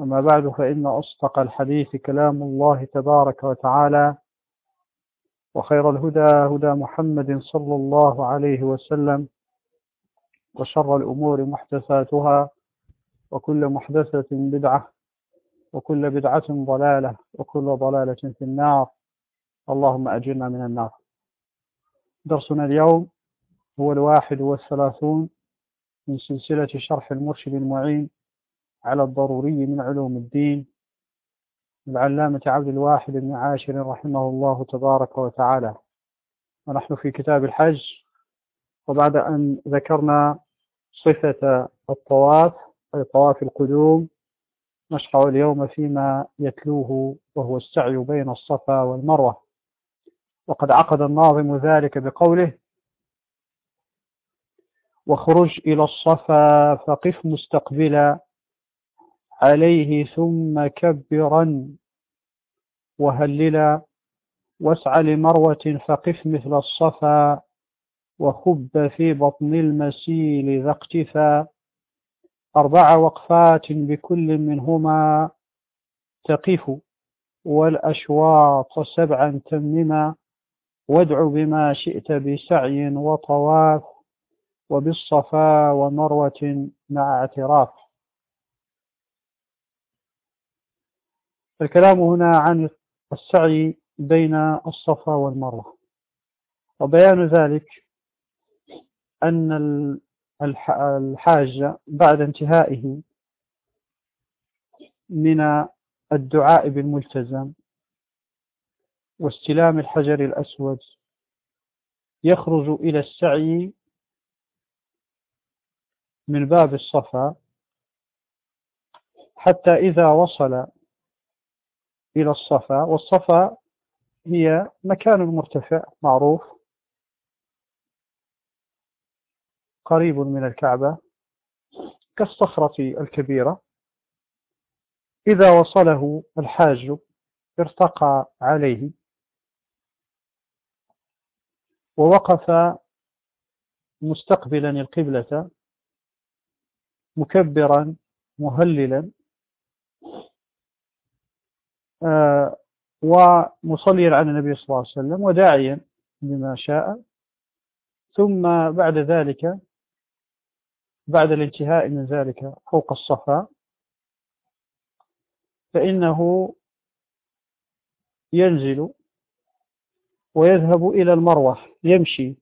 أما بعد فإن أصدق الحديث كلام الله تبارك وتعالى وخير الهدى هدى محمد صلى الله عليه وسلم وشر الأمور محدثاتها وكل محدثة بدعة وكل بدعة ضلالة وكل ضلالة في النار. اللهم أجرنا من النار. درسنا اليوم هو الواحد والثلاثون من سلسلة شرح المرشد المعين على الضروري من علوم الدين. العلامة عبد الواحد بن عاشر رحمه الله تبارك وتعالى. ونحن في كتاب الحج. وبعد أن ذكرنا صفة الطواف أي طواف القدوم نشرع اليوم فيما يتلوه وهو السعي بين الصفا والمروة. وقد عقد الناظم ذلك بقوله واخرج إلى الصفا فقف مستقبلا عليه ثم كبرا. وهللا واسعى لمروة فقف مثل الصفا وخب في بطن المسيل ذا اقتفا. أربع وقفات بكل منهما تقف والأشواط سبعا تمما. وادع بما شئت بسعي وطواف وبالصفا ومروة مع اعتراف. الكلام هنا عن السعي بين الصفا والمروة. وبيان ذلك أن الحاج بعد انتهائه من الدعاء بالملتزم واستلام الحجر الأسود يخرج إلى السعي من باب الصفا حتى إذا وصل إلى الصفا والصفا هي مكان مرتفع معروف. قريب من الكعبة كالصخرة الكبيرة. إذا وصله الحاج ارتقى عليه. ووقف مستقبلا القبلة مكبرا مهللا. ومصليا على النبي صلى الله عليه وسلم وداعيا بما شاء. ثم بعد ذلك بعد الانتهاء من ذلك فوق الصفا فإنه ينزل ويذهب إلى المروة يمشي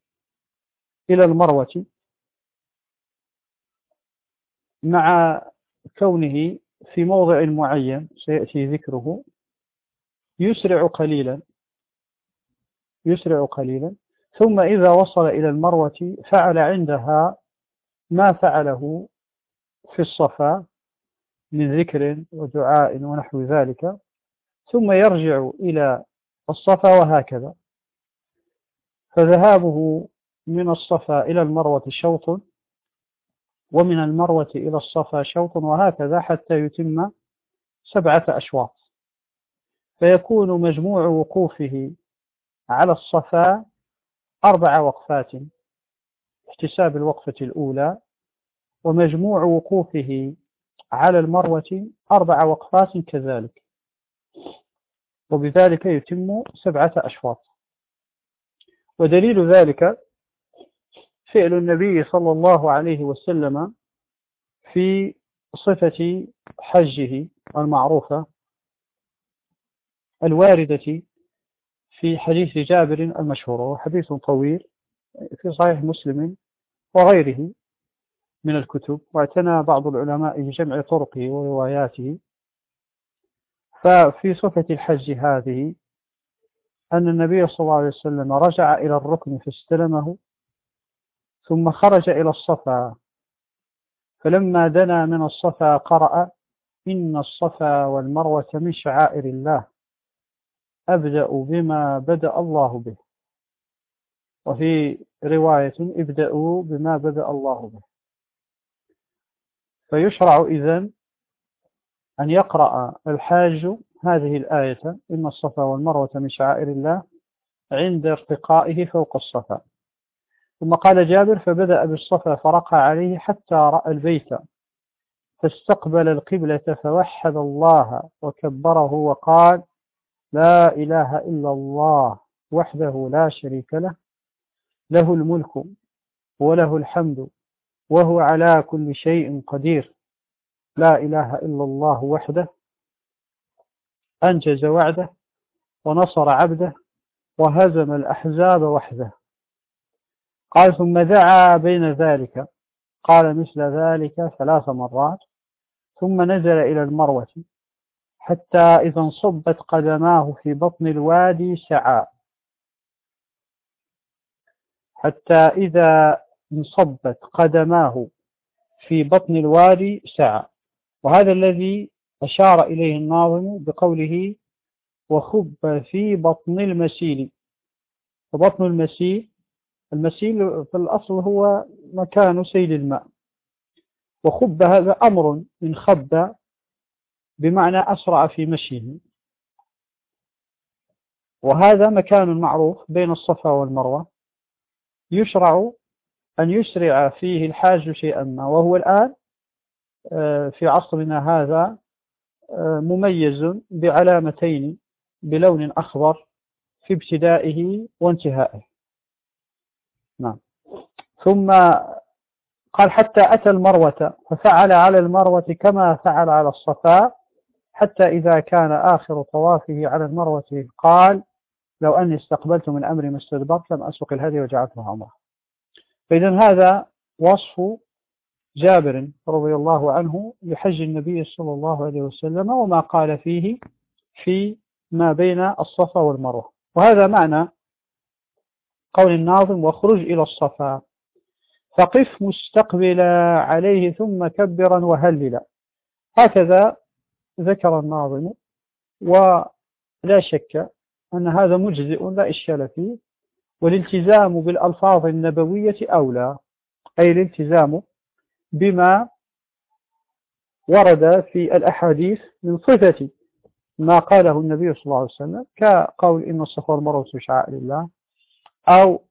إلى المروة مع كونه في موضع معين سيأتي ذكره. يسرع قليلا. يسرع قليلا. ثم إذا وصل إلى المروة فعل عندها ما فعله في الصفا من ذكر ودعاء ونحو ذلك. ثم يرجع إلى الصفا وهكذا. فذهابه من الصفا إلى المروة شوط ومن المروة إلى الصفا شوط وهكذا حتى يتم سبعة أشواط. فيكون مجموع وقوفه على الصفا أربع وقفات احتساب الوقفة الأولى ومجموع وقوفه على المروة أربع وقفات كذلك. وبذلك يتم سبعة أشواط. ودليل ذلك فعل النبي صلى الله عليه وسلم في صفة حجه المعروفة الواردة في حديث جابر المشهور وهو حديث طويل في صحيح مسلم وغيره من الكتب واعتنى بعض العلماء بجمع طرقه ورواياته. ففي صفة الحج هذه أن النبي صلى الله عليه وسلم رجع إلى الركن فاستلمه ثم خرج إلى الصفا. فلما دنا من الصفا قرأ إن الصفا والمروة من شعائر الله. أبدأ بما بدأ الله به. وفي رواية ابدأوا بما بدأ الله به. فيشرع إذن أن يقرأ الحاج هذه الآية إن الصفا والمروة من شعائر الله عند ارتقائه فوق الصفا. ثم قال جابر فبدأ بالصفا فرقى عليه حتى رأى البيت فاستقبل القبلة فوحد الله وكبره وقال لا إله إلا الله وحده لا شريك له له الملك وله الحمد وهو على كل شيء قدير. لا إله إلا الله وحده أنجز وعده ونصر عبده وهزم الأحزاب وحده. قال ثم دعا بين ذلك قال مثل ذلك ثلاث مرات ثم نزل إلى المروة. حتى إذا انصبت قدماه في بطن الوادي سعى. حتى إذا انصبت قدماه في بطن الوادي سعى. وهذا الذي أشار إليه الناظم بقوله وخب في بطن المسيل. وبطن المسيل المسيل في الأصل هو مكان سيل الماء. وخب هذا أمر من خب بمعنى أسرع في مشيه. وهذا مكان معروف بين الصفا والمروة. يشرع أن يسرع فيه الحاج شيئا ما وهو الآن آه، في عصرنا هذا آه، مميز بعلامتين بلون أخضر في ابتدائه وانتهائه. نعم. ثم قال حتى أتى المروة ففعل على المروة كما فعل على الصفا حتى إذا كان آخر طوافه على المروة قال لو أني استقبلت من أمري ما استدبرت لم أسوق الهدي وجعلته عمره فإذا هذا وصف جابر رضي الله عنه لحج النبي صلى الله عليه وسلم وما قال فيه في ما بين الصفا والمروة. وهذا معنى قول الناظم واخرج إلى الصفا. فقف مستقبلا عليه ثم كبرا وهللا. هكذا ذكر الناظم ولا شك أن هذا مجزئ لا إشكال فيه والالتزام بالألفاظ النبوية أولى أي الالتزام بما ورد في الأحاديث من صفة ما قاله النبي صلى الله عليه وسلم كقول إن الصفا والمروة شعائر الله أو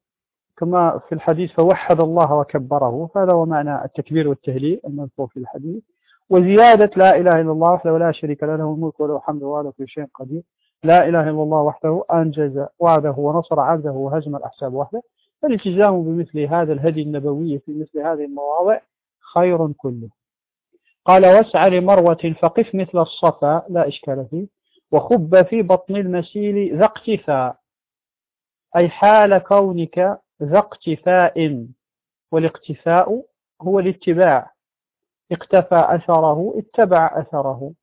كما في الحديث فوحد الله وكبره هذا هو معنى التكبير والتهليل المذكور في الحديث. وزيادة لا إله إلا الله وحده ولا شريك له له الملك وله الحمد وله كل شيء قدير. لا إله إلا الله وحده أنجز وعده ونصر عبده وهزم الأحساب وحده. فالالتزام بمثل هذا الهدي النبوي في مثل هذه المواضع خير كله. قال واسعى لمروة فقف مثل الصفا لا إشكال فيه. وخب في بطن المسيل ذا اقتفاء أي حال كونك ذا اقتفاء. والاقتفاء هو الاتباع. اقتفى أثره اتبع أثره.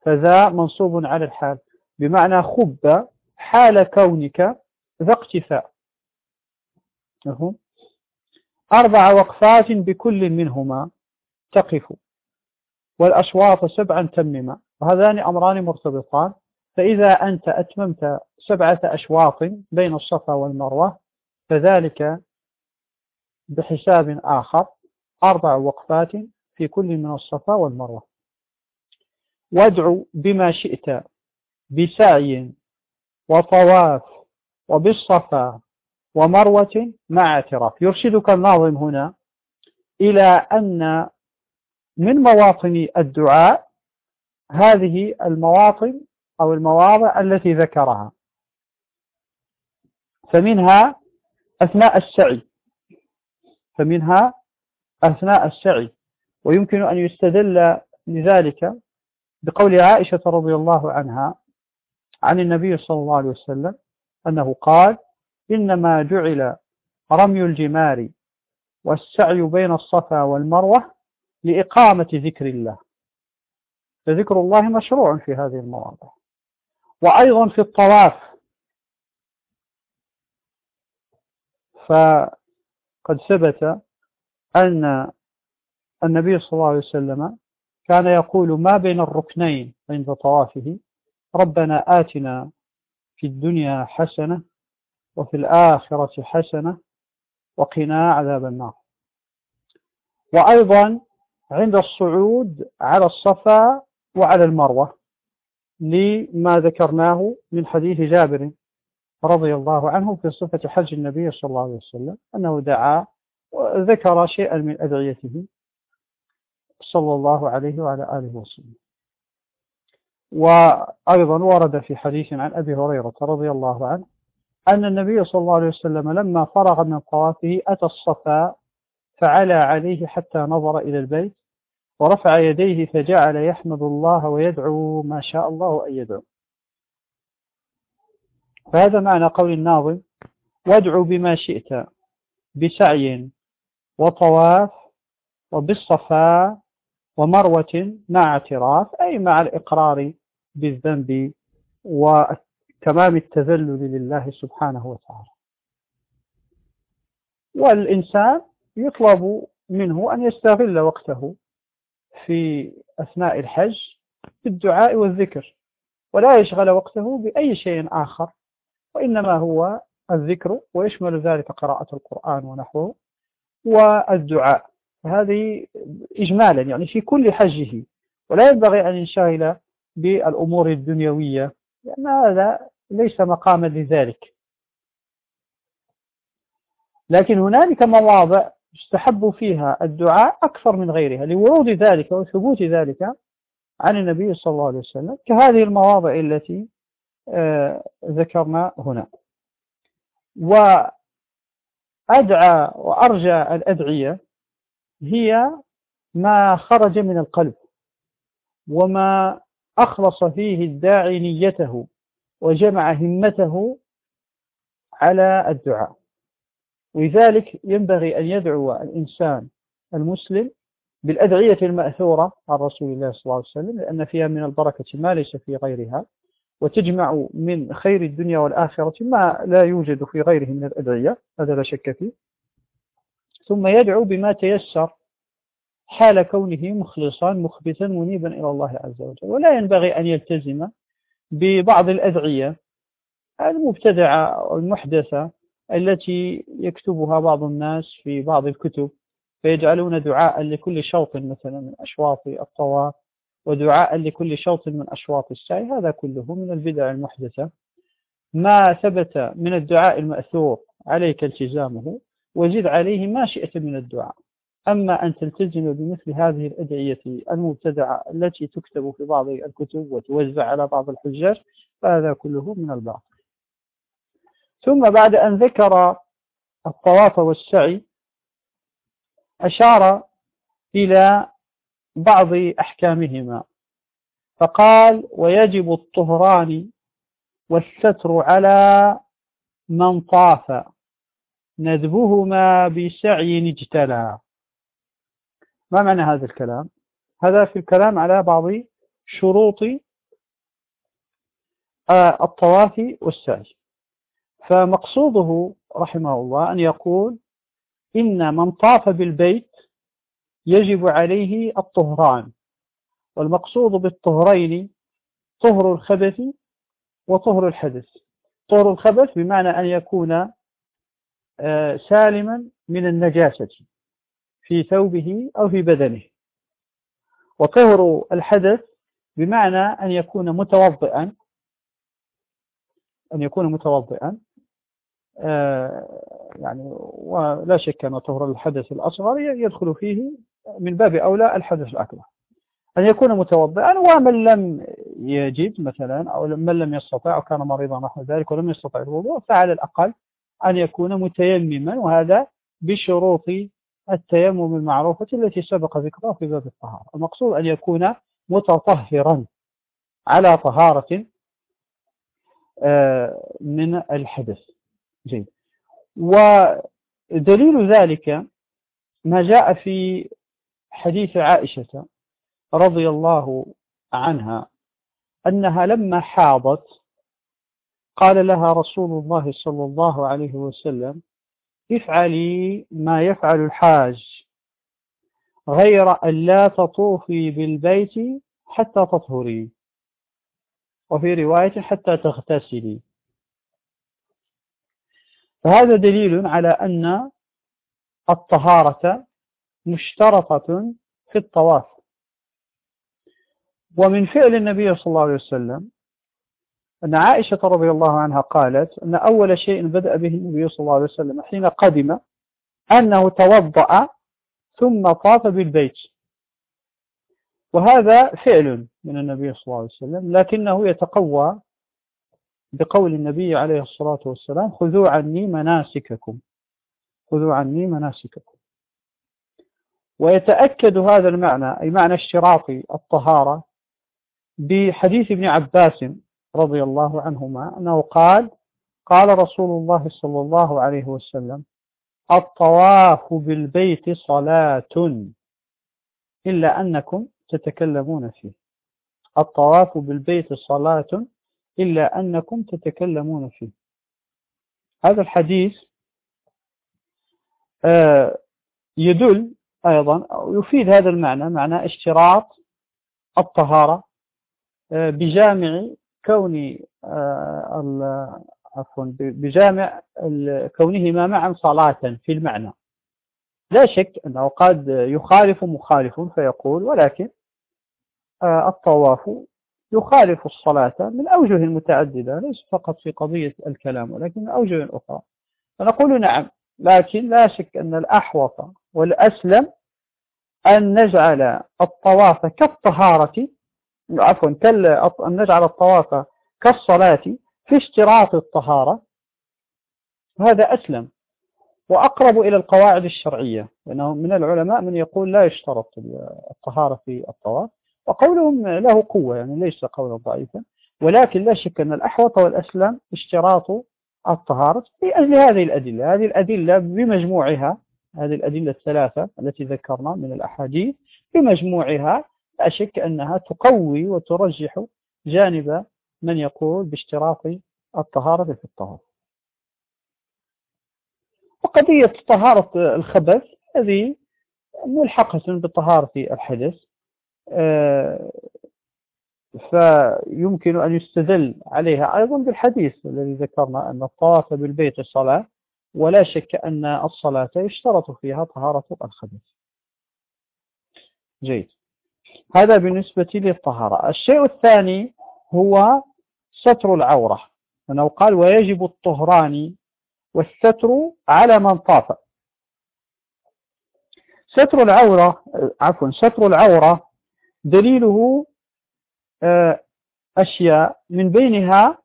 فذا منصوب على الحال. بمعنى خب حال كونك ذا اقتفاء. أربع وقفات بكل منهما تقف. والأشواط سبعا تمما وهذان أمران مرتبطان. فإذا أنت أتممت سبعة أشواط بين الصفا والمروة فذلك بحساب آخر. أربع وقفات في كل من الصفا والمروة. وادعو بما شئت بسعي وطواف وبالصفا ومروة مع اعتراف. يرشدك الناظم هنا إلى أن من مواطن الدعاء هذه المواطن أو المواضع التي ذكرها. فمنها أثناء السعي. فمنها أثناء السعي. ويمكن أن يستدل لذلك بقول عائشة رضي الله عنها عن النبي صلى الله عليه وسلم أنه قال إنما جعل رمي الجمار والسعي بين الصفا والمروة لإقامة ذكر الله. فذكر الله مشروع في هذه المواضع. وأيضا في الطواف. فقد ثبت أن النبي صلى الله عليه وسلم كان يقول ما بين الركنين عند طوافه؟ ربنا آتنا في الدنيا حسنة وفي الآخرة حسنة وقنا عذاب النار. وأيضا عند الصعود على الصفا وعلى المروة لما ذكرناه من حديث جابر رضي الله عنه في صفة حج النبي صلى الله عليه وسلم أنه دعا وذكر شيئا من أدعيته. صلى الله عليه وعلى آله وسلم. وأيضا ورد في حديث عن أبي هريرة رضي الله عنه أن النبي صلى الله عليه وسلم لما فرغ من طوافه أتى الصفا فعلى عليه حتى نظر إلى البيت ورفع يديه فجعل يحمد الله ويدعو ما شاء الله أن يدعو. فهذا معنى قول الناظم وادعو بما شئت بسعي وطواف وبالصفاء ومروة مع اعتراف أي مع الإقرار بالذنب وتمام التذلل لله سبحانه وتعالى. والإنسان يطلب منه أن يستغل وقته في أثناء الحج بالدعاء والذكر ولا يشغل وقته بأي شيء آخر وإنما هو الذكر ويشمل ذلك قراءة القرآن ونحوه والدعاء. هذه إجمالا يعني في كل حجه. ولا ينبغي أن ينشغل بالأمور الدنيوية لأن هذا ليس مقاما لذلك. لكن هنالك مواضع يستحب فيها الدعاء أكثر من غيرها لورود ذلك وثبوت ذلك عن النبي صلى الله عليه وسلم كهذه المواضع التي آه، ذكرنا هنا. وأدعى وأرجى الأدعية هي ما خرج من القلب وما أخلص فيه الداعي نيته وجمع همته على الدعاء. ولذلك ينبغي أن يدعو الإنسان المسلم بالأدعية المأثورة عن رسول الله صلى الله عليه وسلم لأن فيها من البركة ما ليس في غيرها وتجمع من خير الدنيا والآخرة ما لا يوجد في غيره من الأدعية هذا لا شك فيه. ثم يدعو بما تيسر حال كونه مخلصا مخبتا منيبا إلى الله عز وجل. ولا ينبغي أن يلتزم ببعض الأدعية المبتدعة أو المحدثة التي يكتبها بعض الناس في بعض الكتب فيجعلون دعاء لكل شوط مثلا من أشواط الطواف ودعاء لكل شوط من أشواط السعي. هذا كله من البدع المحدثة. ما ثبت من الدعاء المأثور عليك التزامه وزد عليه ما شئت من الدعاء. أما أن تلتزم بمثل هذه الأدعية المبتدعة التي تكتب في بعض الكتب وتوزع على بعض الحجاج فهذا كله من الباطل. ثم بعد أن ذكر الطواف والسعي أشار إلى بعض أحكامهما. فقال ويجب الطهران والستر على من طاف. ندبهما بسعي اجتلى. ما معنى هذا الكلام؟ هذا في الكلام على بعض شروط آه، الطواف والسعي. فمقصوده رحمه الله أن يقول إن من طاف بالبيت يجب عليه الطهران والمقصود بالطهرين طهر الخبث وطهر الحدث. طهر الخبث بمعنى أن يكون سالما من النجاسة في ثوبه أو في بدنه. وطهر الحدث بمعنى أن يكون متوضئا أن يكون متوضئا آه، يعني ولا شك أن طهر الحدث الأصغر يدخل فيه من باب أولى الحدث الأكبر. أن يكون متوضئا ومن لم يجد مثلا أو من لم يستطع أو كان مريضا نحو ذلك ولم يستطع الوضوء فعلى الأقل أن يكون متيمما وهذا بشروط التيمم المعروفة التي سبق ذكرها في باب الطهارة. المقصود أن يكون متطهرا على طهارة آه، من الحدث. جيد. ودليل ذلك ما جاء في حديث عائشة رضي الله عنها أنها لما حاضت قال لها رسول الله صلى الله عليه وسلم افعلي ما يفعل الحاج غير أن لا تطوفي بالبيت حتى تطهري وفي رواية حتى تغتسلي. فهذا دليل على أن الطهارة مشترطة في الطواف. ومن فعل النبي صلى الله عليه وسلم أن عائشة رضي الله عنها قالت أن أول شيء بدأ به النبي صلى الله عليه وسلم حين قدم أنه توضأ ثم طاف بالبيت. وهذا فعل من النبي صلى الله عليه وسلم لكنه يتقوى بقول النبي عليه الصلاة والسلام خذوا عني مناسككم خذوا عني مناسككم. ويتأكد هذا المعنى أي معنى اشتراط الطهارة بحديث ابن عباس رضي الله عنهما أنه قال قال رسول الله صلى الله عليه وسلم الطواف بالبيت صلاة إلا أنكم تتكلمون فيه. الطواف بالبيت صلاة إلا أنكم تتكلمون فيه. هذا الحديث آه، يدل أيضا يفيد هذا المعنى معنى اشتراط الطهارة آه، بجامع كون آه، عفوا بجامع كونهما معا صلاة في المعنى. لا شك أنه قد يخالف مخالف فيقول ولكن الطواف يخالف الصلاة من أوجه متعددة ليس فقط في قضية الكلام ولكن من أوجه أخرى. فنقول نعم لكن لا شك أن الأحوط والأسلم أن نجعل الطواف كالطهارة عفوا أن نجعل الطواف كالصلاة في اشتراط الطهارة. هذا أسلم. وأقرب إلى القواعد الشرعية لأنه من العلماء من يقول لا يشترط الطهارة في الطواف. وقولهم له قوة يعني ليس قولا ضعيفا. ولكن لا شك أن الأحوط والأسلم اشتراط الطهارة لأجل هذه الأدلة. هذه الأدلة بمجموعها هذه الأدلة الثلاثة التي ذكرنا من الأحاديث بمجموعها لا شك أنها تقوي وترجح جانب من يقول باشتراط الطهارة في الطهارة وقضية طهارة الخبث هذه ملحقة بطهارة الحدث آه، فيمكن أن يستدل عليها أيضا بالحديث الذي ذكرنا أن الطواف بالبيت الصلاة ولا شك أن الصلاة يشترط فيها طهارة الخبث. جيد. هذا بالنسبة للطهارة. الشيء الثاني هو ستر العورة. أنه قال ويجب الطهران والستر على من طاف. ستر العورة عفوا ستر العورة دليله آه، أشياء من بينها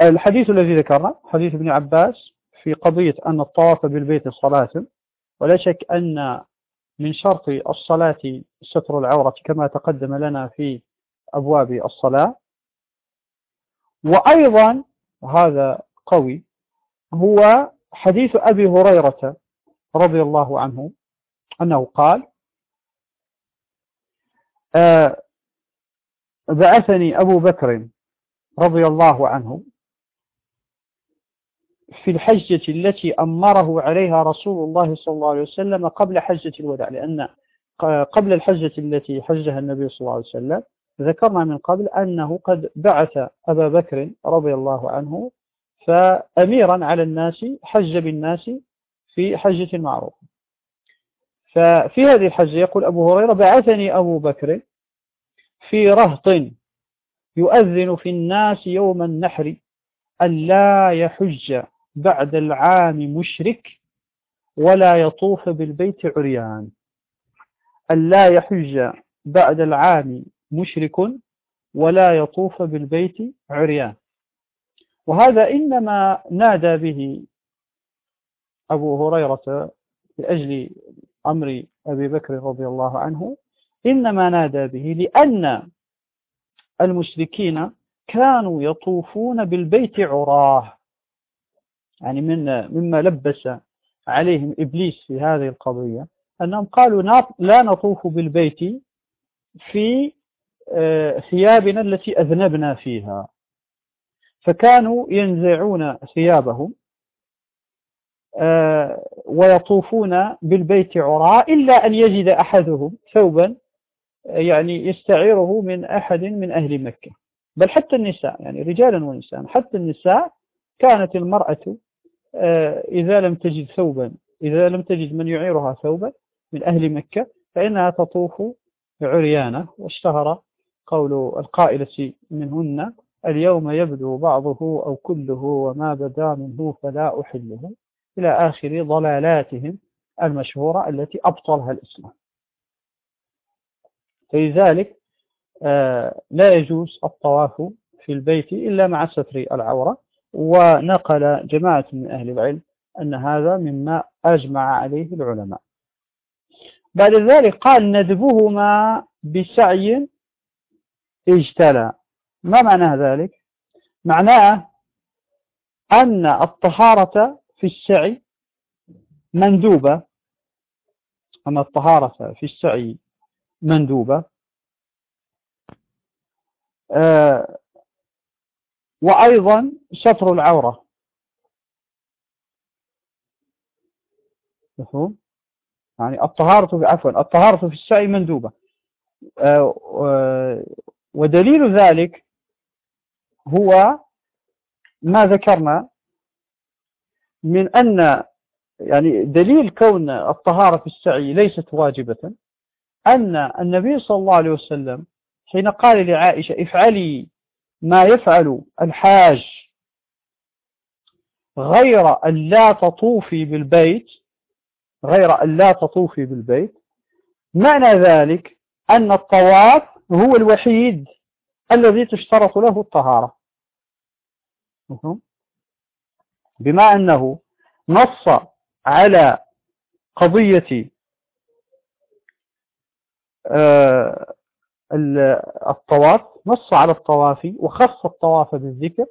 الحديث الذي ذكرنا حديث ابن عباس في قضية أن الطواف بالبيت صلاة. ولا شك أن من شرط الصلاة ستر العورة كما تقدم لنا في أبواب الصلاة. وأيضا هذا قوي هو حديث أبي هريرة رضي الله عنه أنه قال آه، بعثني أبو بكر رضي الله عنه في الحجة التي أمره عليها رسول الله صلى الله عليه وسلم قبل حجة الوداع لأن قبل الحجة التي حجها النبي صلى الله عليه وسلم ذكرنا من قبل أنه قد بعث أبا بكر رضي الله عنه فأميرا على الناس حج بالناس في حجة معروفة. ففي هذه الحجة يقول أبو هريرة بعثني أبو بكر في رهط يؤذن في الناس يوم النحر أن لا يحج بعد العام مشرك ولا يطوف بالبيت عريان. أن لا يحج بعد العام مشرك ولا يطوف بالبيت عريان. وهذا إنما نادى به أبو هريرة لأجل أمر أبي بكر رضي الله عنه. إنما نادى به لأن المشركين كانوا يطوفون بالبيت عراه. يعني من مما لبس عليهم إبليس في هذه القضية أنهم قالوا لا نطوف بالبيت في آه، ثيابنا التي أذنبنا فيها. فكانوا ينزعون ثيابهم آه، ويطوفون بالبيت عراء إلا أن يجد أحدهم ثوبا آه، يعني يستعيره من أحد من أهل مكة. بل حتى النساء يعني رجالا ونساء حتى النساء كانت المرأة إذا لم تجد ثوبا إذا لم تجد من يعيرها ثوبا من أهل مكة فإنها تطوف عريانة واشتهر قول القائلة منهن اليوم يبدو بعضه أو كله وما بدا منه فلا أحله إلى آخر ضلالاتهم المشهورة التي أبطلها الإسلام. فلذلك آه، لا يجوز الطواف في البيت إلا مع ستر العورة. ونقل جماعة من أهل العلم أن هذا مما أجمع عليه العلماء. بعد ذلك قال ندبهما بسعي اجتلى. ما معنى ذلك؟ معناه أن الطهارة في السعي مندوبة. أن الطهارة في السعي مندوبة. آه وأيضا ستر العورة. مفهوم؟ يعني الطهارة عفوا الطهارة في السعي مندوبة. آه ودليل ذلك هو ما ذكرنا من أن يعني دليل كون الطهارة في السعي ليست واجبة أن النبي صلى الله عليه وسلم حين قال لعائشة افعلي ما يفعل الحاج غير أن لا تطوفي بالبيت غير أن لا تطوفي بالبيت. معنى ذلك أن الطواف هو الوحيد الذي تشترط له الطهارة. بما أنه نص على قضية آه، الطواف نص على الطواف وخص الطواف بالذكر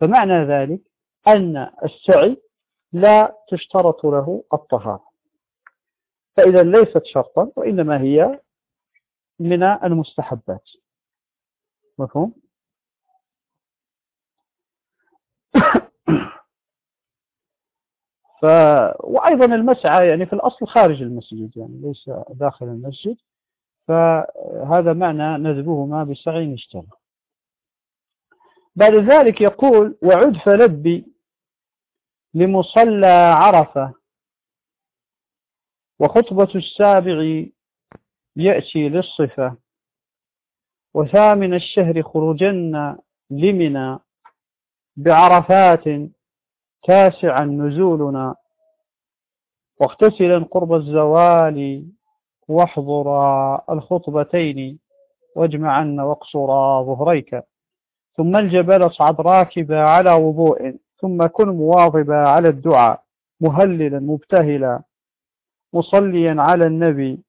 فمعنى ذلك أن السعي لا تشترط له الطهارة. فإذا ليست شرطا وإنما هي من المستحبات. مفهوم؟ ف... وأيضا المسعى يعني في الأصل خارج المسجد يعني ليس داخل المسجد. فهذا معنى نذبهما بسعي اشترى. بعد ذلك يقول وعد فلبي لمصلى عرفة وخطبة السابع يأتي للصفة وثامن الشهر خرجن لمنا بعرفات تاسعا نزولنا واغتسلا قرب الزوال واحضرا الخطبتين واجمعن واقصرا ظهريك. ثم الجبل اصعد راكبا على وضوء. ثم كن مواظبا على الدعاء. مهللا مبتهلا. مصليا على النبي.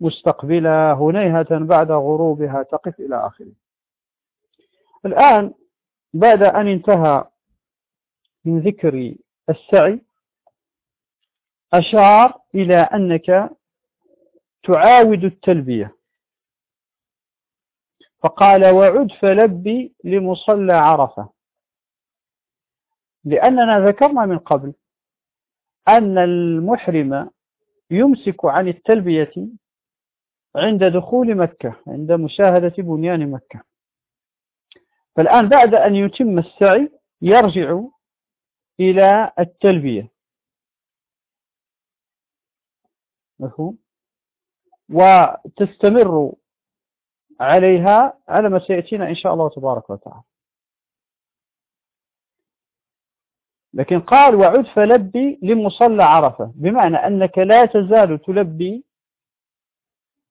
مستقبلا هنيهة بعد غروبها تقف إلى آخره. الآن بعد أن انتهى من ذكر السعي أشار إلى أنك تعاود التلبية. فقال وعد فلبي لمصلى عرفة. لأننا ذكرنا من قبل أن المحرم يمسك عن التلبية عند دخول مكة عند مشاهدة بنيان مكة. فالآن بعد أن يتم السعي يرجع إلى التلبية. مفهوم؟ وتستمر عليها على ما سيأتينا إن شاء الله تبارك وتعالى. لكن قال وعد فلبي لمصلى عرفة بمعنى أنك لا تزال تلبي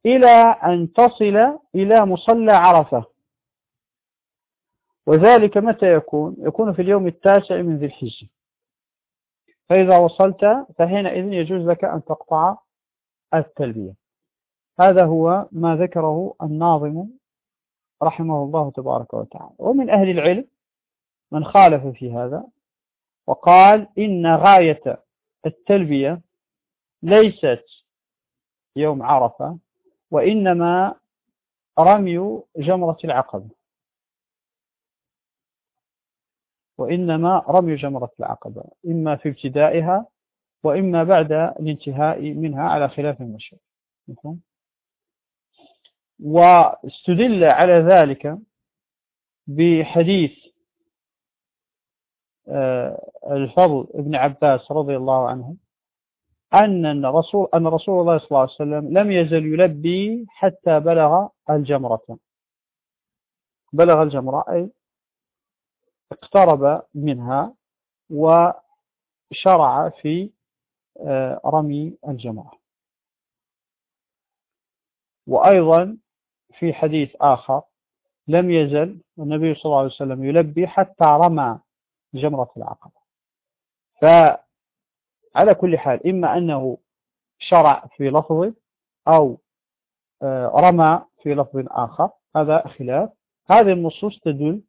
إلى أن تصل إلى مصلى عرفة. وذلك متى يكون؟ يكون في اليوم التاسع من ذي الحجة. فإذا وصلت فحينئذ يجوز لك أن تقطع التلبية. هذا هو ما ذكره الناظم رحمه الله تبارك وتعالى. ومن أهل العلم من خالف في هذا وقال إن غاية التلبية ليست يوم عرفة وإنما رمي جمرة العقبة. وإنما رمي جمرة العقبة إما في ابتدائها وإما بعد الانتهاء منها على خلاف المشهور واستدل على ذلك بحديث آه، الفضل ابن عباس رضي الله عنه أن رسول أن رسول الله صلى الله عليه وسلم لم يزل يلبي حتى بلغ الجمرة. بلغ الجمرة أي اقترب منها وشرع في آه، رمي الجمرة. وأيضا في حديث آخر لم يزل النبي صلى الله عليه وسلم يلبي حتى رمى جمرة العقبة. فعلى كل حال إما أنه شرع في لفظ أو آه، رمى في لفظ آخر هذا خلاف. هذه النصوص تدل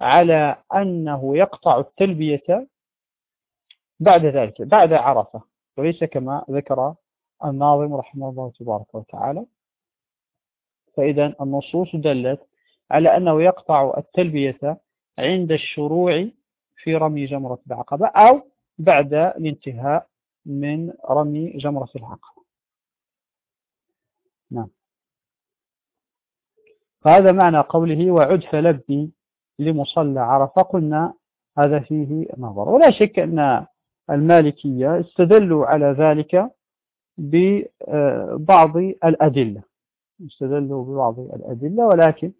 على أنه يقطع التلبية بعد ذلك بعد عرفة وليس كما ذكر الناظم رحمه الله تبارك وتعالى. فإذا النصوص دلت على أنه يقطع التلبية عند الشروع في رمي جمرة العقبة أو بعد الانتهاء من رمي جمرة العقبة. نعم. فهذا معنى قوله وعد فلبي لمصلى عرفة قلنا هذا فيه نظر. ولا شك أن المالكية استدلوا على ذلك ببعض الأدلة. استدلوا ببعض الأدلة ولكن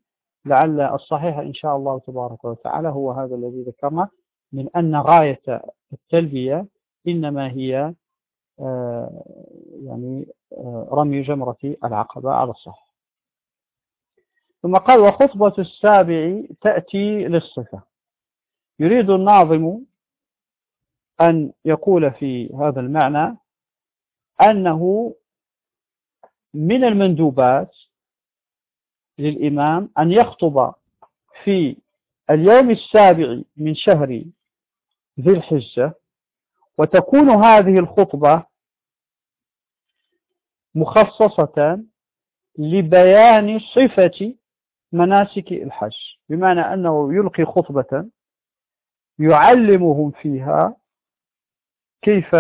لعل الصحيح إن شاء الله تبارك وتعالى هو هذا الذي ذكرنا من أن غاية التلبية إنما هي آه، يعني آه، رمي جمرة العقبة على الصح ثم قال وخطبة السابع تأتي للصفة. يريد الناظم أن يقول في هذا المعنى أنه من المندوبات للإمام أن يخطب في اليوم السابع من شهر ذي الحجة وتكون هذه الخطبة مخصصة لبيان صفة مناسك الحج. بمعنى أنه يلقي خطبة يعلمهم فيها كيف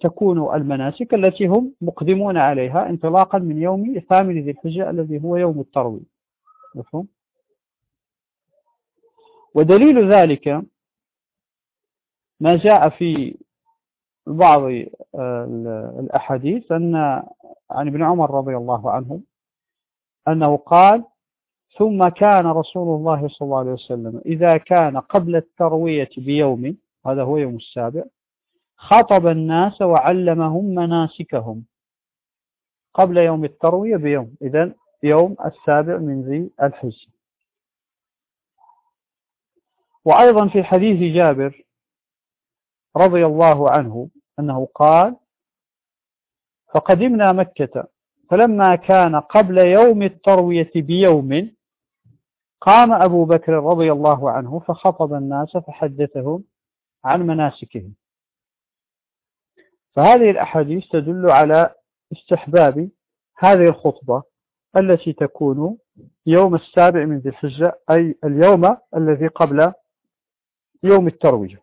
تكون المناسك التي هم مقدمون عليها انطلاقا من يوم ثامن ذي الحجة الذي هو يوم التروي مفهوم؟ ودليل ذلك ما جاء في بعض آه، الأحاديث أن عن ابن عمر رضي الله عنه أنه قال ثم كان رسول الله صلى الله عليه وسلم إذا كان قبل التروية بيوم هذا هو يوم السابع خطب الناس وعلمهم مناسكهم قبل يوم التروية بيوم. إذن يوم السابع من ذي الحج وأيضا في حديث جابر رضي الله عنه أنه قال فقدمنا مكة فلما كان قبل يوم التروية بيوم قام أبو بكر رضي الله عنه فخطب الناس فحدثهم عن مناسكهم. فهذه الأحاديث تدل على استحباب هذه الخطبة التي تكون يوم السابع من ذي الحجة أي اليوم الذي قبل يوم التروية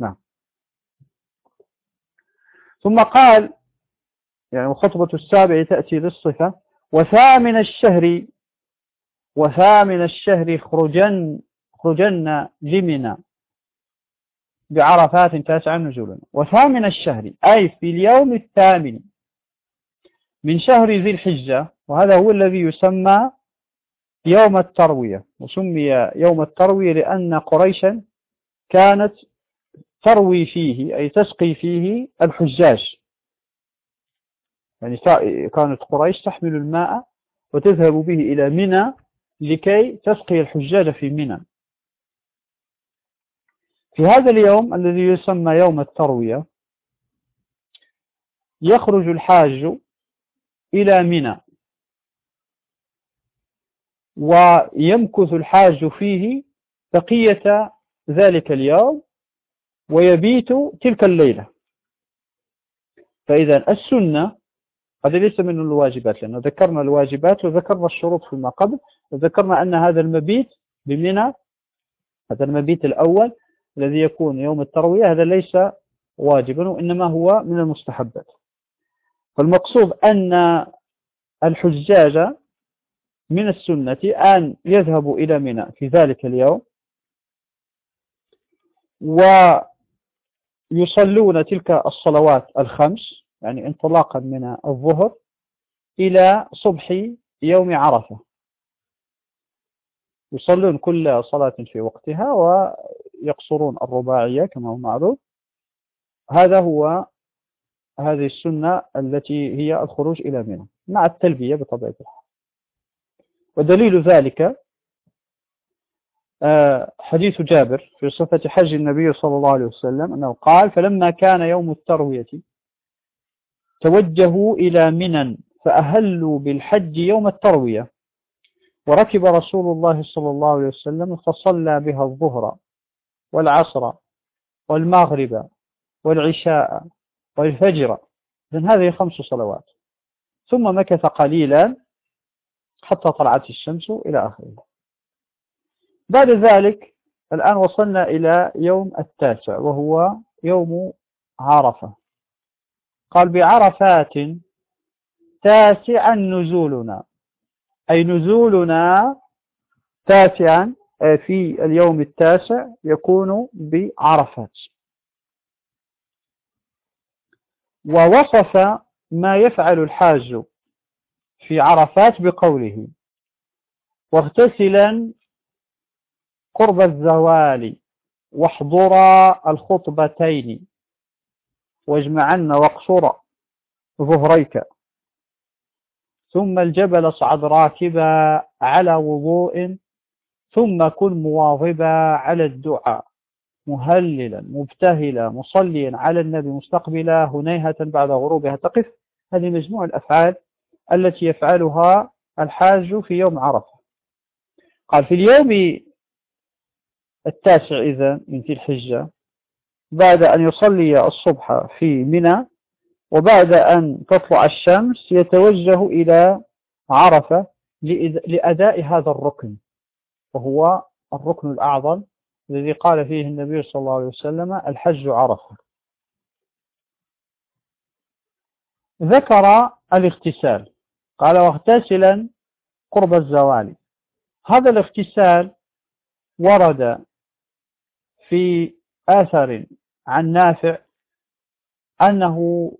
نعم. ثم قال يعني خطبة السابع تأتي للصفة وثامن الشهر وثامن الشهر خرجن خرجن لمنا. بعرفات تاسع نزولا. وثامن الشهر أي في اليوم الثامن من شهر ذي الحجة وهذا هو الذي يسمى يوم التروية. وسمي يوم التروية لأن قريشا كانت تروي فيه أي تسقي فيه الحجاج. يعني كانت قريش تحمل الماء وتذهب به إلى منى لكي تسقي الحجاج في منى. في هذا اليوم الذي يسمى يوم التروية يخرج الحاج إلى منى ويمكث الحاج فيه بقية ذلك اليوم ويبيت تلك الليلة. فإذا السنة هذا ليس من الواجبات لأنه ذكرنا الواجبات وذكرنا الشروط فيما قبل وذكرنا أن هذا المبيت بمنى هذا المبيت الأول الذي يكون يوم التروية هذا ليس واجبا وإنما هو من المستحبات. فالمقصود أن الحجاج من السنة أن يذهبوا إلى منى في ذلك اليوم ويصلون تلك الصلوات الخمس يعني انطلاقا من الظهر إلى صبح يوم عرفة. يصلون كل صلاة في وقتها ويقصرون الرباعية كما هو معروف. هذا هو هذه السنة التي هي الخروج إلى منى مع التلبية بطبيعة الحال. ودليل ذلك آه، حديث جابر في صفة حج النبي صلى الله عليه وسلم أنه قال فلما كان يوم التروية توجهوا إلى منى فأهلوا بالحج يوم التروية وركب رسول الله صلى الله عليه وسلم فصلى بها الظهر والعصر والمغرب والعشاء والفجر إذن هذه خمس صلوات. ثم مكث قليلا حتى طلعت الشمس إلى آخره. بعد ذلك الآن وصلنا إلى يوم التاسع وهو يوم عرفة. قال بعرفات تاسعا نزولنا أي نزولنا تاسعا في اليوم التاسع يكون بعرفات. ووصف ما يفعل الحاج في عرفات بقوله واغتسلا قرب الزوال واحضرا الخطبتين واجمعن واقصرا ظهريك. ثم الجبل اصعد راكبا على وضوء ثم كن مواظبا على الدعاء مهللا مبتهلا مصليا على النبي مستقبلا هنيهة بعد غروبها. تقف هذه مجموع الأفعال التي يفعلها الحاج في يوم عرفة. قال في اليوم التاسع إذا من ذي الحجة بعد أن يصلي الصبح في منى وبعد أن تطلع الشمس يتوجه إلى عرفة لأداء هذا الركن. وهو الركن الأعظم الذي قال فيه النبي صلى الله عليه وسلم الحج عرفة. ذكر الاغتسال. قال واغتسلا قرب الزوال. هذا الاغتسال ورد في آثر عن نافع أنه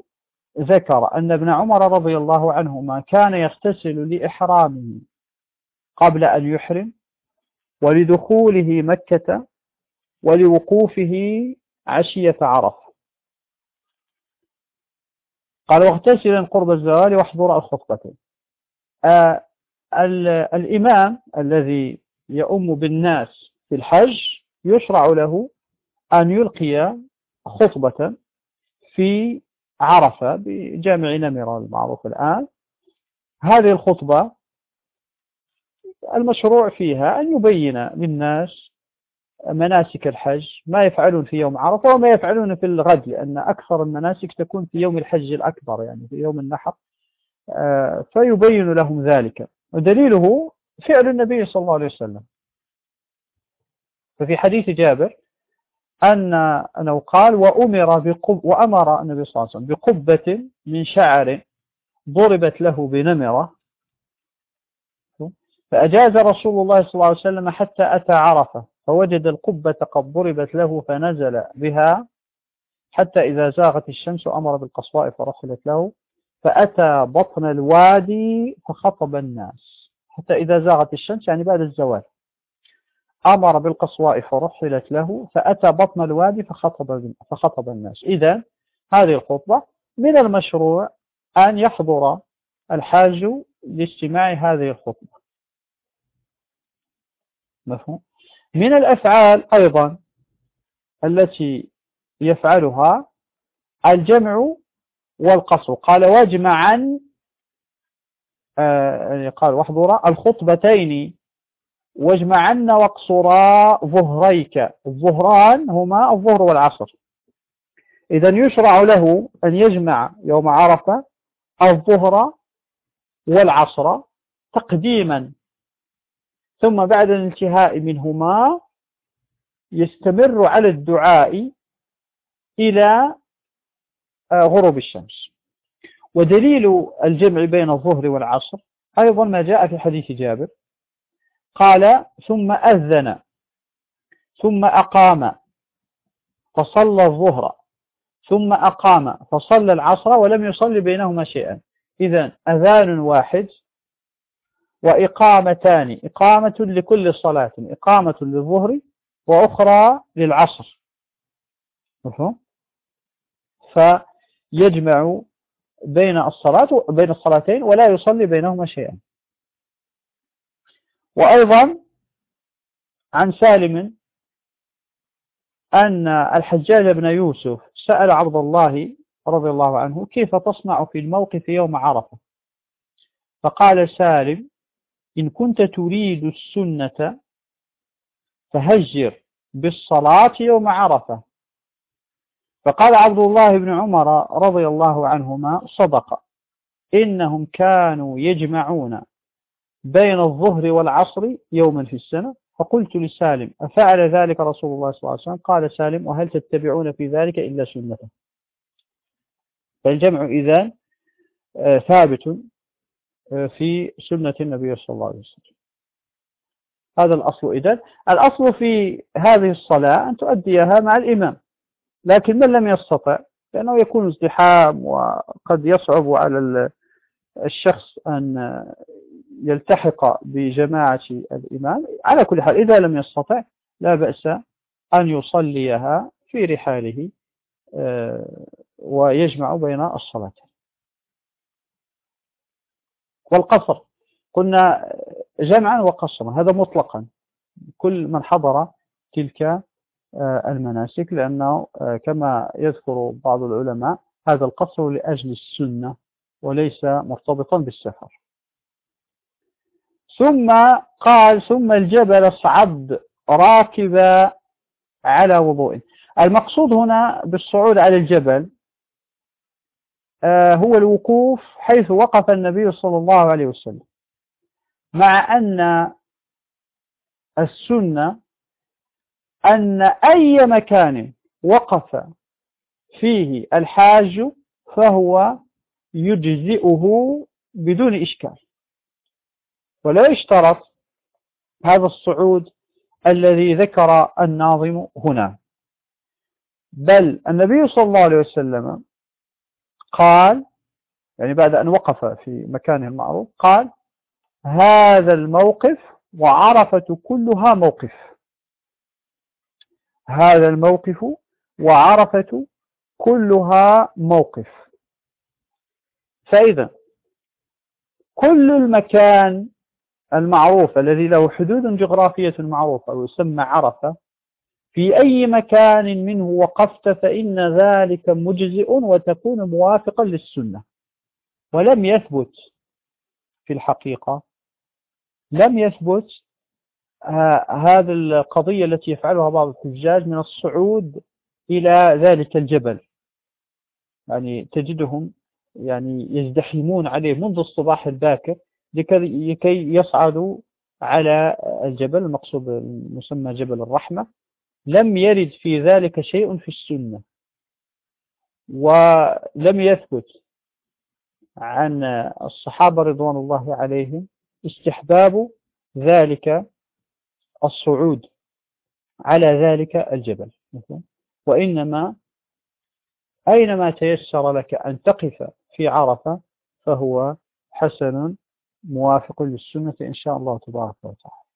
ذكر أن ابن عمر رضي الله عنهما كان يغتسل لإحرامه قبل أن يحرم. ولدخوله مكة ولوقوفه عشية عرفة. قال واغتسلا قرب الزوال واحضر الخطبتين آه الإمام الذي يؤم بالناس في الحج يشرع له أن يلقي خطبة في عرفة بجامع نمرة المعروف الآن. هذه الخطبة المشروع فيها أن يبين للناس مناسك الحج ما يفعلون في يوم عرفة وما يفعلون في الغد لأن أكثر المناسك تكون في يوم الحج الأكبر يعني في يوم النحر. آه، فيبين لهم ذلك. ودليله فعل النبي صلى الله عليه وسلم. ففي حديث جابر أن أنه قال وأمر بقب وأمر النبي صلى الله عليه وسلم بقبة من شعر ضربت له بنمرة فأجاز رسول الله صلى الله عليه وسلم حتى أتى عرفة فوجد القبة قد ضربت له فنزل بها حتى إذا زاغت الشمس أمر بالقصواء فرحلت له فأتى بطن الوادي فخطب الناس حتى إذا زاغت الشمس يعني بعد الزوال. أمر بالقصواء فرحلت له فأتى بطن الوادي فخطب, فخطب الناس. إذا هذه الخطبة من المشروع أن يحضر الحاج لاستماع هذه الخطبة. مفهوم؟ من الأفعال أيضا التي يفعلها الجمع والقصر. قال واجمعا آه يعني قال واحضر الخطبتين. واجمعن واقصرا ظهريك. الظهران هما الظهر والعصر. إذا يشرع له أن يجمع يوم عرفة الظهر والعصر تقديما. ثم بعد الانتهاء منهما يستمر على الدعاء إلى آه، غروب الشمس. ودليل الجمع بين الظهر والعصر أيضا ما جاء في حديث جابر. قال ثم أذن ثم أقام فصلى الظهر ثم أقام فصلى العصر ولم يصلي بينهما شيئا. إذا أذان واحد وإقامتان إقامة لكل صلاة إقامة للظهر وأخرى للعصر. فيجمع بين الصلاة بين الصلاتين ولا يصلي بينهما شيئا. وأيضا عن سالم أن الحجاج بن يوسف سأل عبد الله رضي الله عنه كيف تصنع في الموقف يوم عرفة؟ فقال سالم إن كنت تريد السنة فهجر بالصلاة يوم عرفة. فقال عبد الله بن عمر رضي الله عنهما صدق. إنهم كانوا يجمعون بين الظهر والعصر يوما في السنة. فقلت لسالم أفعل ذلك رسول الله صلى الله عليه وسلم؟ قال سالم وهل تتبعون في ذلك إلا سنته فالجمع إذا آه، ثابت في سنة النبي صلى الله عليه وسلم. هذا الأصل. إذا الأصل في هذه الصلاة أن تؤديها مع الإمام. لكن من لم يستطع؟ لأنه يكون ازدحام وقد يصعب على الشخص أن يلتحق بجماعة الإمام. على كل حال إذا لم يستطع لا بأس أن يصليها في رحاله آه، ويجمع بين الصلاتين. والقصر. قلنا جمعا وقصرا هذا مطلقا. كل من حضر تلك آه، المناسك لأنه آه، كما يذكر بعض العلماء هذا القصر لأجل السنة وليس مرتبطا بالسفر. ثم قال ثم الجبل صعد راكبا على وضوء. المقصود هنا بالصعود على الجبل هو الوقوف حيث وقف النبي صلى الله عليه وسلم. مع أن السنة أن أي مكان وقف فيه الحاج فهو يجزئه بدون إشكال. ولا يشترط هذا الصعود الذي ذكر الناظم هنا. بل النبي صلى الله عليه وسلم قال يعني بعد أن وقف في مكانه المعروف قال هذا الموقف وعرفة كلها موقف. هذا الموقف وعرفة كلها موقف. فإذا كل المكان المعروف الذي له حدود جغرافية معروفة ويسمى عرفة في أي مكان منه وقفت فإن ذلك مجزئ وتكون موافقا للسنة. ولم يثبت في الحقيقة لم يثبت هذه القضية التي يفعلها بعض الحجاج من الصعود إلى ذلك الجبل. يعني تجدهم يعني يزدحمون عليه منذ الصباح الباكر لكي يصعدوا على الجبل المقصود المسمى جبل الرحمة. لم يرد في ذلك شيء في السنة. ولم يثبت عن الصحابة رضوان الله عليهم استحباب ذلك الصعود على ذلك الجبل. وإنما أينما تيسر لك أن تقف في عرفة فهو حسن موافق للسنة إن شاء الله تبارك وتعالى.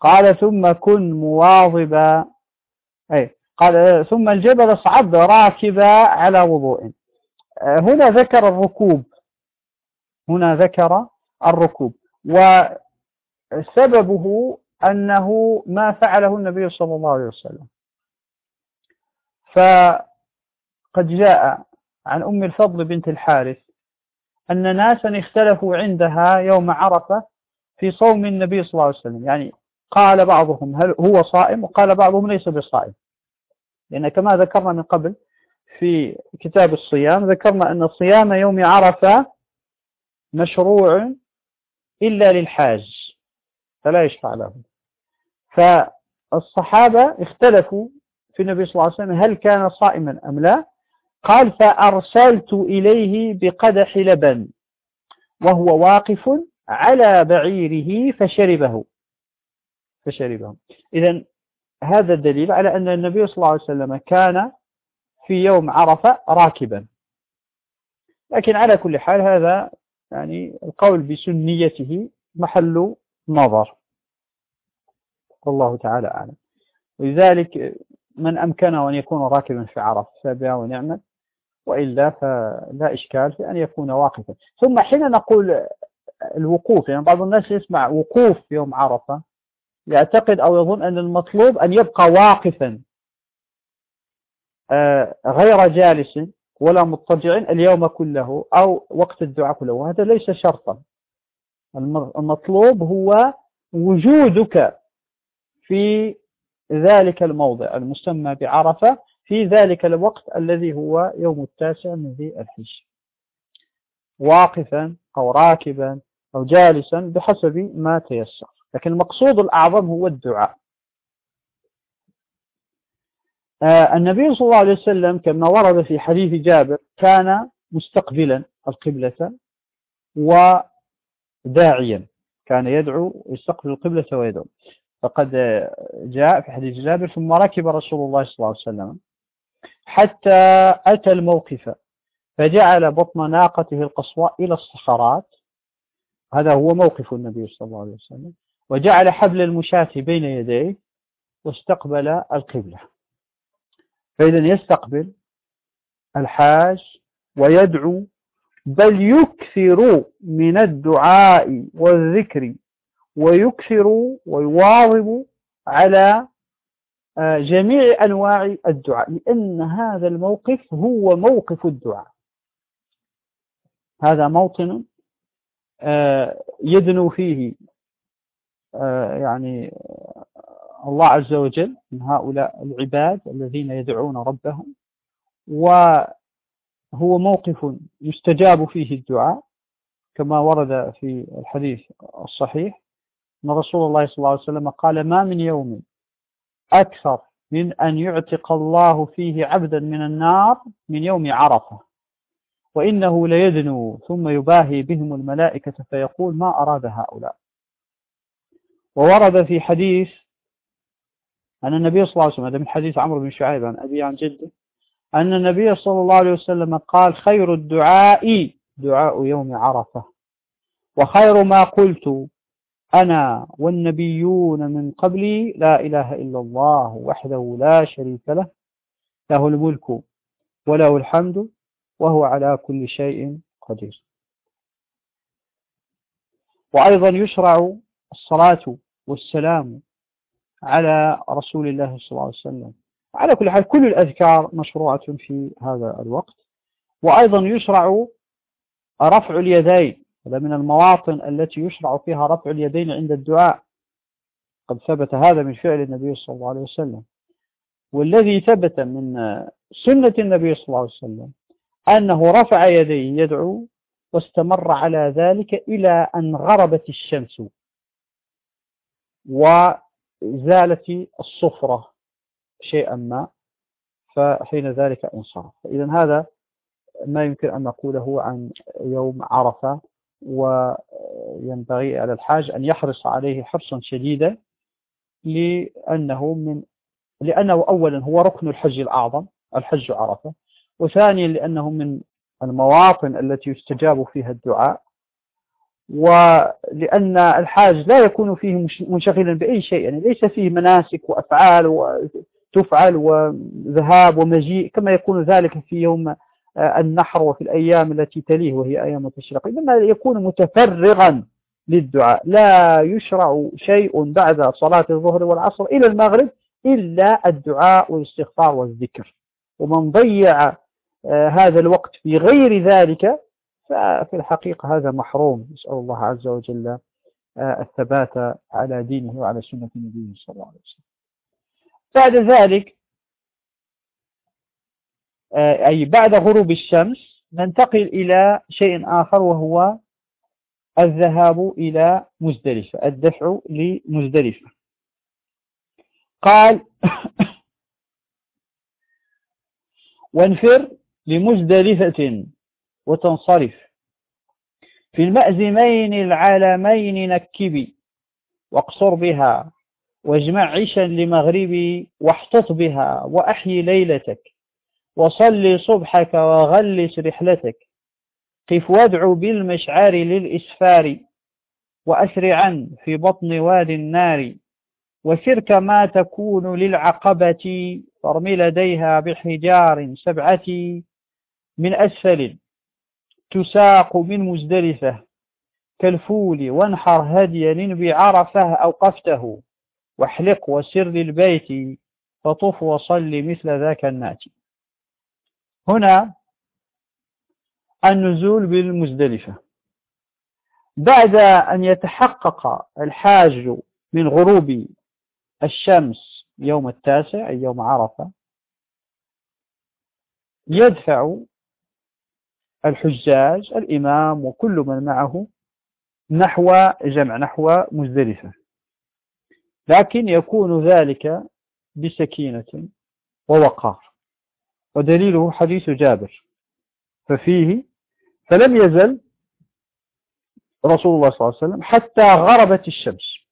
قال ثم كن مواظبا. أي قال ثم الجبل صعد راكبا على وضوء. هنا ذكر الركوب. هنا ذكر الركوب. وسببه أنه ما فعله النبي صلى الله عليه وسلم. فقد جاء عن أم الفضل بنت الحارث أن ناسا اختلفوا عندها يوم عرفة في صوم النبي صلى الله عليه وسلم. يعني قال بعضهم هل هو صائم؟ وقال بعضهم ليس بصائم. لأن كما ذكرنا من قبل في كتاب الصيام ذكرنا أن صيام يوم عرفة مشروع إلا للحاج فلا يشفع له. فالصحابة اختلفوا في النبي صلى الله عليه وسلم هل كان صائما أم لا. قال فأرسلت إليه بقدح لبن وهو واقف على بعيره فشربه. فشربه إذا هذا الدليل على أن النبي صلى الله عليه وسلم كان في يوم عرفة راكبا. لكن على كل حال هذا يعني القول بسنيته محل نظر. والله تعالى أعلم. ولذلك من أمكنه أن يكون راكبا في عرفة فبها ونعمة. وإلا فلا إشكال في أن يكون واقفا. ثم حين نقول الوقوف يعني بعض الناس يسمع وقوف يوم عرفة يعتقد أو يظن أن المطلوب أن يبقى واقفا آه، غير جالس ولا مضطجع اليوم كله أو وقت الدعاء كله. وهذا ليس شرطا. المطلوب هو وجودك في ذلك الموضع المسمى بعرفة في ذلك الوقت الذي هو يوم التاسع من ذي الحج واقفا أو راكبا أو جالسا بحسب ما تيسر. لكن المقصود الأعظم هو الدعاء. آه النبي صلى الله عليه وسلم كما ورد في حديث جابر كان مستقبلا القبلة وداعيا. كان يدعو يستقبل القبلة ويدعو. فقد جاء في حديث جابر ثم ركب رسول الله صلى الله عليه وسلم حتى أتى الموقف فجعل بطن ناقته القصواء إلى الصخرات. هذا هو موقف النبي صلى الله عليه وسلم. وجعل حبل المشاة بين يديه واستقبل القبلة. فإذا يستقبل الحاج ويدعو بل يكثر من الدعاء والذكر ويكثر ويواظب على آه، جميع أنواع الدعاء لأن هذا الموقف هو موقف الدعاء. هذا موطن آه، يدنو فيه يعني الله عز وجل من هؤلاء العباد الذين يدعون ربهم وهو موقف يستجاب فيه الدعاء كما ورد في الحديث الصحيح أن رسول الله صلى الله عليه وسلم قال ما من يوم أكثر من أن يعتق الله فيه عبدا من النار من يوم عرفة وإنه ليدنو ثم يباهي بهم الملائكة فيقول ما أراد هؤلاء؟ وورد في حديث أن النبي صلى الله عليه وسلم هذا من حديث عمرو بن شعيب عن أبي عن جده أن النبي صلى الله عليه وسلم قال خير الدعاء دعاء يوم عرفة وخير ما قلت أنا والنبيون من قبلي لا إله إلا الله وحده لا شريك له له الملك وله الحمد وهو على كل شيء قدير. وأيضا يشرع الصلاة والسلام على رسول الله صلى الله عليه وسلم. على كل حال كل الأذكار مشروعة في هذا الوقت. وأيضا يشرع رفع اليدين هذا من المواطن التي يشرع فيها رفع اليدين عند الدعاء. قد ثبت هذا من فعل النبي صلى الله عليه وسلم. والذي ثبت من سنة النبي صلى الله عليه وسلم أنه رفع يديه يدعو واستمر على ذلك إلى أن غربت الشمس. وزالت الصفرة شيئا ما فحين ذلك انصرف. إذا هذا ما يمكن أن نقوله عن يوم عرفة وينبغي على الحاج أن يحرص عليه حرصا شديدا لأنه من لأنه أولا هو ركن الحج الأعظم الحج عرفة وثانيا لأنه من المواطن التي يستجاب فيها الدعاء ولأن الحاج لا يكون فيه منشغلا بأي شيء يعني ليس فيه مناسك وأفعال تفعل وذهاب ومجيء كما يكون ذلك في يوم النحر وفي الأيام التي تليه وهي أيام التشريق. إنما يكون متفرغا للدعاء. لا يشرع شيء بعد صلاة الظهر والعصر إلى المغرب إلا الدعاء والاستغفار والذكر. ومن ضيع آه، هذا الوقت في غير ذلك ففي الحقيقة هذا محروم. نسأل الله عز وجل آه، الثبات على دينه وعلى سنة نبيه صلى الله عليه وسلم. بعد ذلك آه، أي بعد غروب الشمس ننتقل إلى شيء آخر وهو الذهاب إلى مزدلفة الدفع لمزدلفة. قال وانفر لمزدلفة. وتنصرف. في المأزمين العالمين نكبي واقصر بها واجمع عشا لمغربي واحتط بها وأحيي ليلتك وصلي صبحك وغلس رحلتك. قف وادع بالمشعار للإسفار وأسرعا في بطن واد النار وسر كما تكون للعقبة فارمي لديها بحجار سبعة من أسفل. تساق من مزدلفة. كالفول وانحر هديا بعرفه أوقفته واحلق وسر للبيت فطف وصل مثل ذاك الناتي هنا النزول بالمزدلفة. بعد أن يتحقق الحاج من غروب الشمس يوم التاسع أي يوم عرفة يدفع الحجاج الإمام وكل من معه نحو جمع نحو مزدلفة. لكن يكون ذلك بسكينة ووقار. ودليله حديث جابر. ففيه فلم يزل رسول الله صلى الله عليه وسلم حتى غربت الشمس.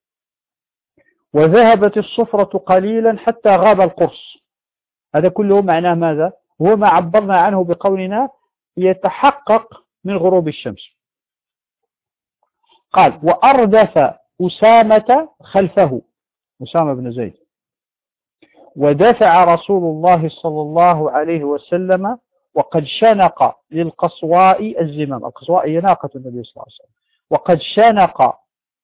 وذهبت الصفرة قليلا حتى غاب القرص. هذا كله معناه ماذا؟ هو ما عبرنا عنه بقولنا يتحقق من غروب الشمس. قال وأردف أسامة خلفه أسامة بن زيد. ودفع رسول الله صلى الله عليه وسلم وقد شنق للقصواء الزمام. القصواء هي ناقة النبي صلى الله عليه وسلم. وقد شنق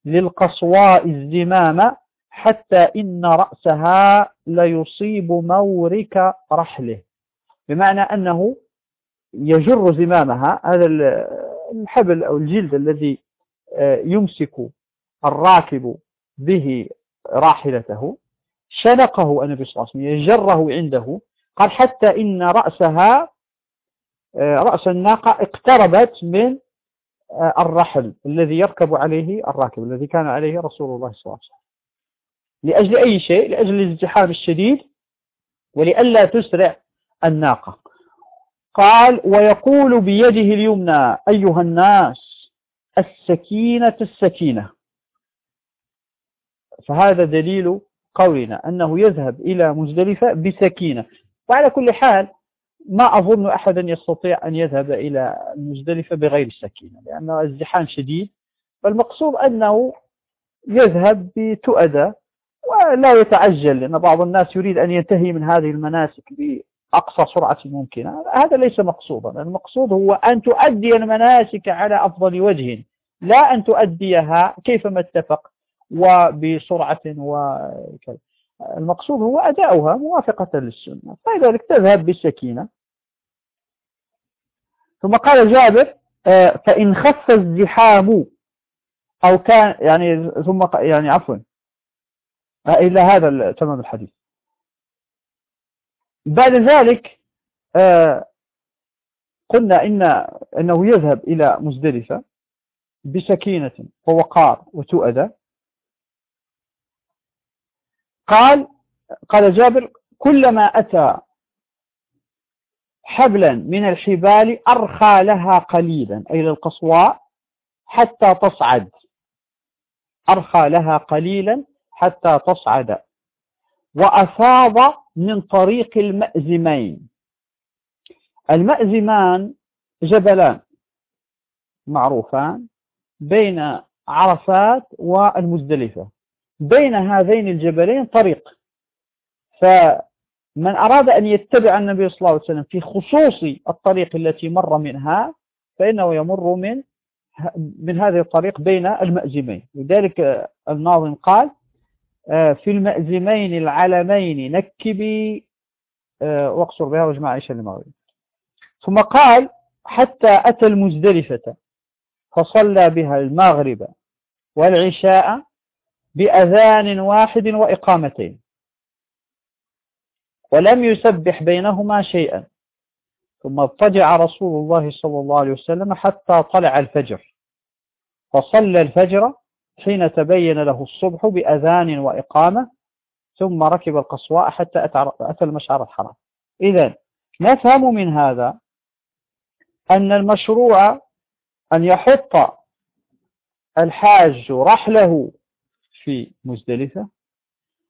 للقصواء الزمام حتى إن رأسها ليصيب مورك رحله. بمعنى أنه يجر زمامها هذا الحبل أو الجلد الذي آه، يمسك الراكب به راحلته. شنقه النبي صلى الله عليه وسلم يجره عنده. قال حتى إن رأسها آه، رأس الناقة اقتربت من آه، الرحل الذي يركب عليه الراكب الذي كان عليه رسول الله صلى الله عليه وسلم. لأجل أي شيء؟ لأجل الازدحام الشديد ولئلا تسرع الناقة. قال ويقول بيده اليمنى أيها الناس السكينة السكينة. فهذا دليل قولنا أنه يذهب إلى مزدلفة بسكينة. وعلى كل حال ما أظن أحدا يستطيع أن يذهب إلى مزدلفة بغير السكينة لأن الزحام شديد. فالمقصود أنه يذهب بتؤدى ولا يتعجل لأن بعض الناس يريد أن ينتهي من هذه المناسك بأقصى سرعة ممكنة. هذا ليس مقصودا. المقصود هو أن تؤدي المناسك على أفضل وجه لا أن تؤديها كيفما اتفق وبسرعة وكذا. المقصود هو أداؤها موافقة للسنة. فلذلك تذهب بالسكينة. ثم قال جابر آه، فإن خف الزحام أو كان يعني ثم يعني عفوا آه، إلا هذا تمام الحديث. بعد ذلك آه، قلنا إن أنه يذهب إلى مزدلفة بسكينة ووقار وتؤدى قال قال جابر كلما أتى حبلا من الحبال أرخى لها قليلا أي للقصواء حتى تصعد. أرخى لها قليلا حتى تصعد. وأفاض من طريق المأزمين. المأزمان جبلان معروفان بين عرفات والمزدلفة. بين هذين الجبلين طريق. فمن أراد أن يتبع النبي صلى الله عليه وسلم في خصوص الطريق التي مر منها فإنه يمر من من هذه الطريق بين المأزمين. لذلك الناظم قال في المأزمين العلمين. نكبي آه، واقصر بها واجمع عيشة المغرب ثم قال حتى أتى المزدلفة فصلى بها المغرب والعشاء بأذان واحد وإقامتين. ولم يسبح بينهما شيئا. ثم اضطجع رسول الله صلى الله عليه وسلم حتى طلع الفجر. فصلى الفجر حين تبين له الصبح بأذان وإقامة ثم ركب القصواء حتى أتى المشعر الحرام. إذا نفهم من هذا أن المشروع أن يحط الحاج رحله في مزدلفة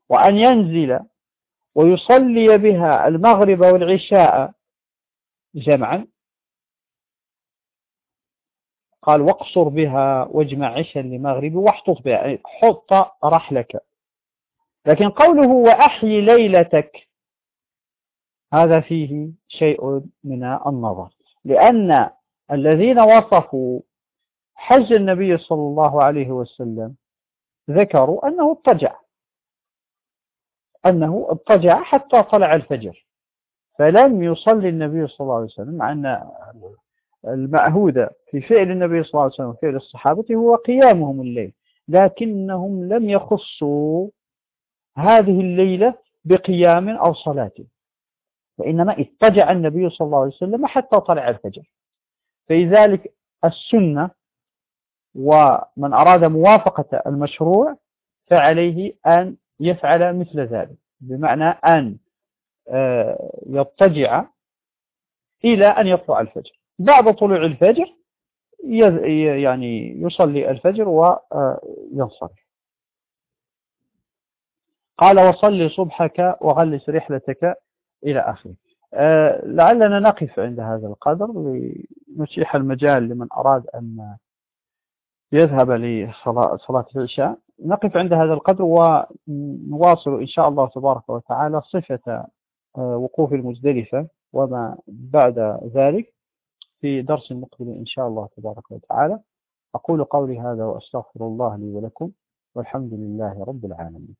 وأن ينزل ويصلي بها المغرب والعشاء جمعا. قال واقصر بها واجمع عشاء لمغرب واحطط بها يعني حط رحلك لكن قوله وأحيي ليلتك هذا فيه شيء من النظر. لأن الذين وصفوا حج النبي صلى الله عليه وسلم ذكروا أنه اضطجع. أنه اضطجع حتى طلع الفجر. فلم يصلي النبي صلى الله عليه وسلم مع أن المعهود في فعل النبي صلى الله عليه وسلم وفعل الصحابة هو قيامهم الليل لكنهم لم يخصوا هذه الليلة بقيام أو صلاة وإنما اضطجع النبي صلى الله عليه وسلم حتى طلع الفجر. فلذلك السنة ومن أراد موافقة المشروع فعليه أن يفعل مثل ذلك بمعنى أن آه، يضطجع إلى أن يطلع الفجر. بعد طلوع الفجر يعني يصلي الفجر وينصرف قال وصلي صبحك وغلس رحلتك إلى آخره. آه، لعلنا نقف عند هذا القدر لنتيح المجال لمن أراد أن يذهب لصلاة العشاء. نقف عند هذا القدر ونواصل إن شاء الله تبارك وتعالى صفة آه، وقوف المزدلفة وما بعد ذلك. في درس مقبل إن شاء الله تبارك وتعالى. أقول قولي هذا وأستغفر الله لي ولكم والحمد لله رب العالمين.